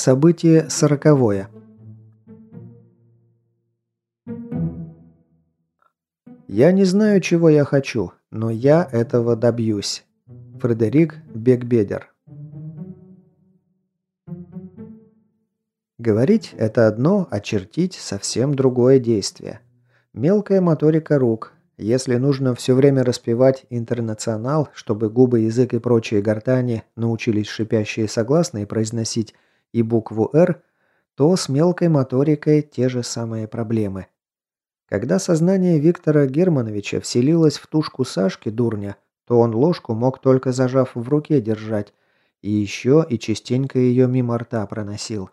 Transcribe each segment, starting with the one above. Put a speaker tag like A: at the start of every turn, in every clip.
A: Событие сороковое. Я не знаю, чего я хочу, но я этого добьюсь. Фредерик Бекбедер. Говорить – это одно, а чертить – совсем другое действие. Мелкая моторика рук. Если нужно все время распевать «интернационал», чтобы губы, язык и прочие гортани научились шипящие согласные произносить и букву «Р», то с мелкой моторикой те же самые проблемы. Когда сознание Виктора Германовича вселилось в тушку Сашки, дурня, то он ложку мог только зажав в руке держать, и еще и частенько ее мимо рта проносил.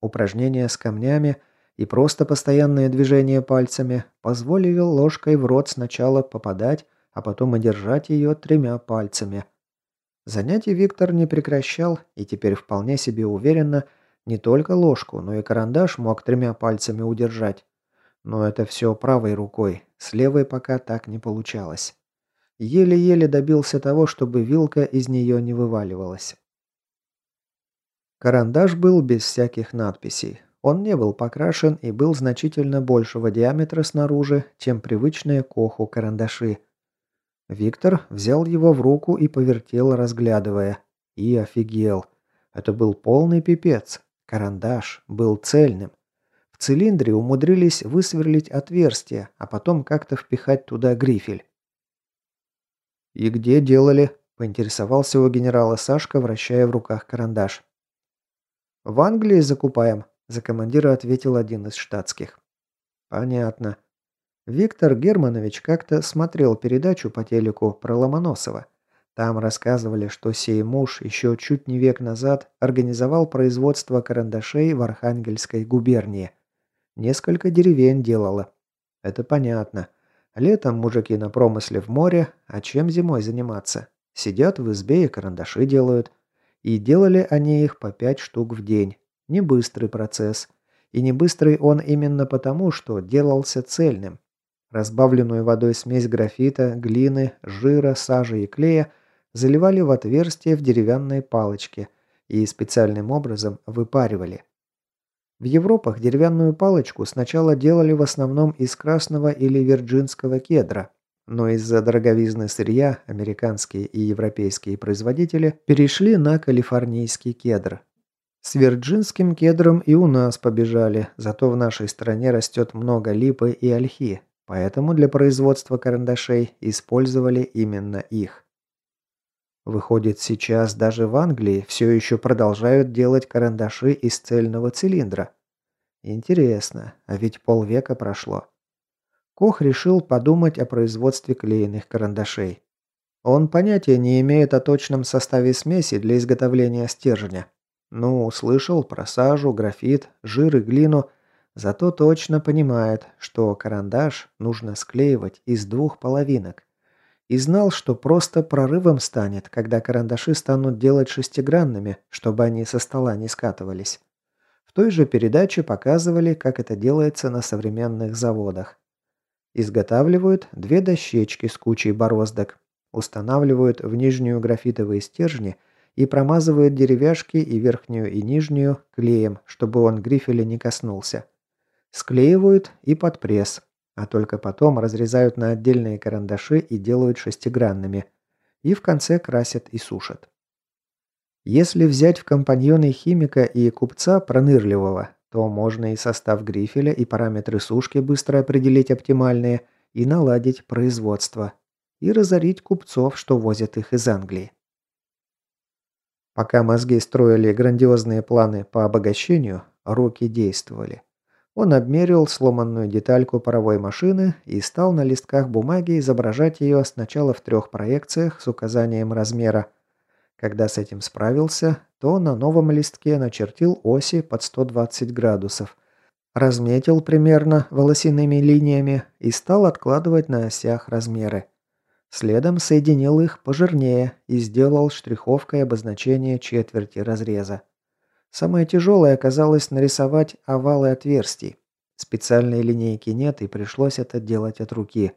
A: Упражнения с камнями и просто постоянное движение пальцами позволили ложкой в рот сначала попадать, а потом и ее тремя пальцами. Занятий Виктор не прекращал и теперь вполне себе уверенно не только ложку, но и карандаш мог тремя пальцами удержать. Но это все правой рукой, с левой пока так не получалось. Еле-еле добился того, чтобы вилка из нее не вываливалась. Карандаш был без всяких надписей. Он не был покрашен и был значительно большего диаметра снаружи, чем привычные коху карандаши. Виктор взял его в руку и повертел, разглядывая. И офигел. Это был полный пипец. Карандаш был цельным. В цилиндре умудрились высверлить отверстие, а потом как-то впихать туда грифель. «И где делали?» – поинтересовался у генерала Сашка, вращая в руках карандаш. «В Англии закупаем», – за командира ответил один из штатских. «Понятно». Виктор Германович как-то смотрел передачу по телеку про Ломоносова. Там рассказывали, что сей муж еще чуть не век назад организовал производство карандашей в Архангельской губернии. Несколько деревень делало. Это понятно. Летом мужики на промысле в море, а чем зимой заниматься? Сидят в избе и карандаши делают. И делали они их по пять штук в день. Не быстрый процесс. И не быстрый он именно потому, что делался цельным. Разбавленную водой смесь графита, глины, жира, сажи и клея заливали в отверстие в деревянной палочке и специальным образом выпаривали. В Европах деревянную палочку сначала делали в основном из красного или вирджинского кедра, но из-за дороговизны сырья американские и европейские производители перешли на калифорнийский кедр. С вирджинским кедром и у нас побежали, зато в нашей стране растет много липы и ольхи, поэтому для производства карандашей использовали именно их. Выходит, сейчас даже в Англии все еще продолжают делать карандаши из цельного цилиндра. Интересно, а ведь полвека прошло. Кох решил подумать о производстве клееных карандашей. Он понятия не имеет о точном составе смеси для изготовления стержня. Ну, слышал про сажу, графит, жир и глину, зато точно понимает, что карандаш нужно склеивать из двух половинок и знал, что просто прорывом станет, когда карандаши станут делать шестигранными, чтобы они со стола не скатывались. В той же передаче показывали, как это делается на современных заводах. Изготавливают две дощечки с кучей бороздок, устанавливают в нижнюю графитовые стержни и промазывают деревяшки и верхнюю и нижнюю клеем, чтобы он грифеля не коснулся. Склеивают и под пресс, а только потом разрезают на отдельные карандаши и делают шестигранными. И в конце красят и сушат. Если взять в компаньоны химика и купца пронырливого, то можно и состав грифеля, и параметры сушки быстро определить оптимальные, и наладить производство, и разорить купцов, что возят их из Англии. Пока мозги строили грандиозные планы по обогащению, руки действовали. Он обмерил сломанную детальку паровой машины и стал на листках бумаги изображать ее сначала в трех проекциях с указанием размера. Когда с этим справился, то на новом листке начертил оси под 120 градусов, разметил примерно волосяными линиями и стал откладывать на осях размеры. Следом соединил их пожирнее и сделал штриховкой обозначение четверти разреза. Самое тяжелое оказалось нарисовать овалы отверстий. Специальной линейки нет, и пришлось это делать от руки.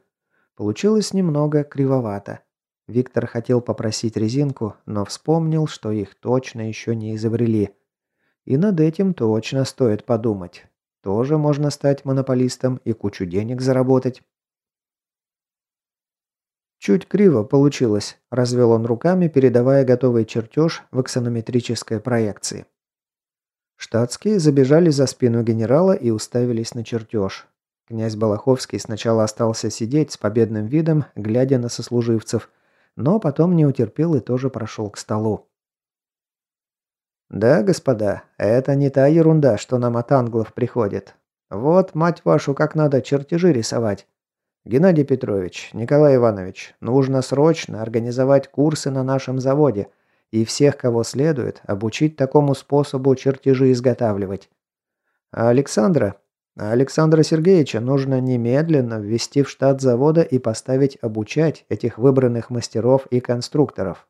A: Получилось немного кривовато. Виктор хотел попросить резинку, но вспомнил, что их точно еще не изобрели. И над этим точно стоит подумать. Тоже можно стать монополистом и кучу денег заработать. Чуть криво получилось, развел он руками, передавая готовый чертеж в аксонометрической проекции. Штатские забежали за спину генерала и уставились на чертеж. Князь Балаховский сначала остался сидеть с победным видом, глядя на сослуживцев, но потом не утерпел и тоже прошел к столу. «Да, господа, это не та ерунда, что нам от англов приходит. Вот, мать вашу, как надо чертежи рисовать. Геннадий Петрович, Николай Иванович, нужно срочно организовать курсы на нашем заводе и всех, кого следует, обучить такому способу чертежи изготавливать. А Александра, Александра Сергеевича нужно немедленно ввести в штат завода и поставить обучать этих выбранных мастеров и конструкторов.